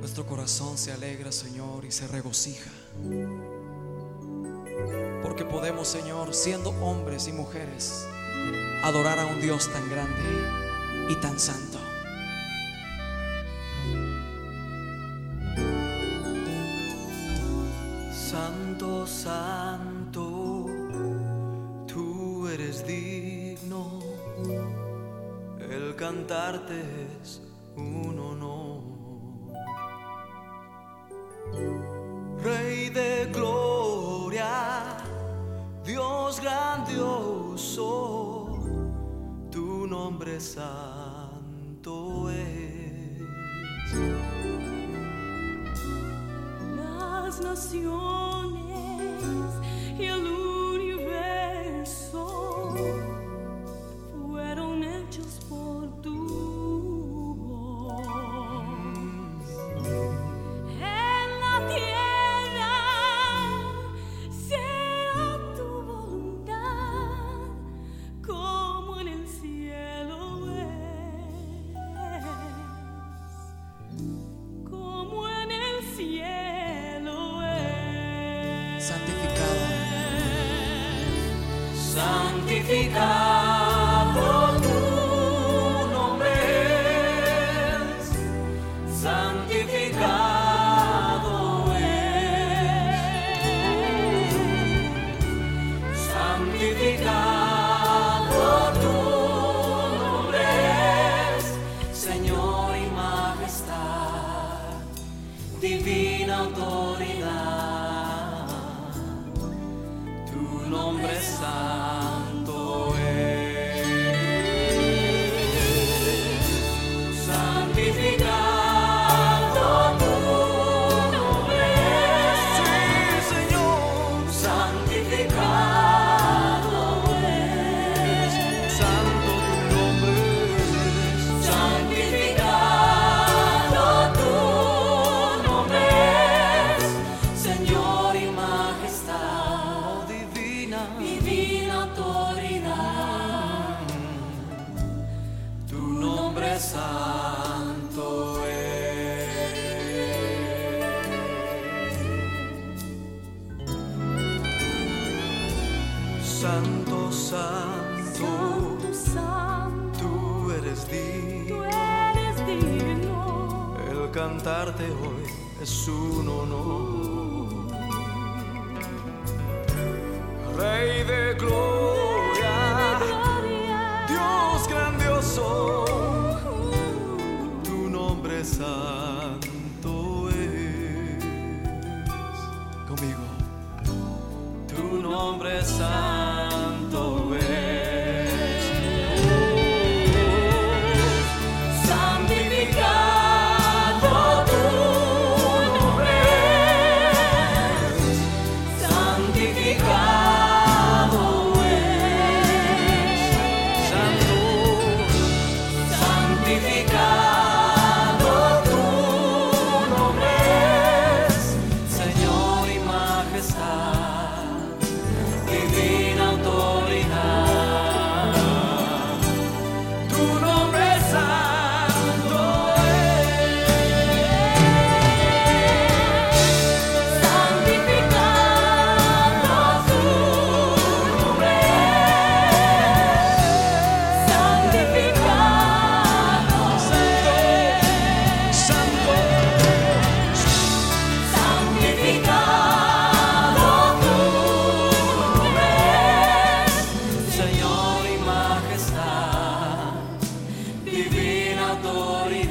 Nuestro corazón se alegra, Señor, y se regocija. Porque podemos, Señor, siendo hombres y mujeres, adorar a un Dios tan grande y tan santo. Santo, santo, tú eres digno, el cantarte es un grandioso, tu nombre santo es. Las naciones y el divina autoridad. Tu nombre santo Santo, santo, Santo, santo, tú eres tú digno. El cantarte hoy es un honor. Rey de gloria, Gloria. Dios grandioso, tu nombre santo es. Conmigo. Tu nombre santo adoridad.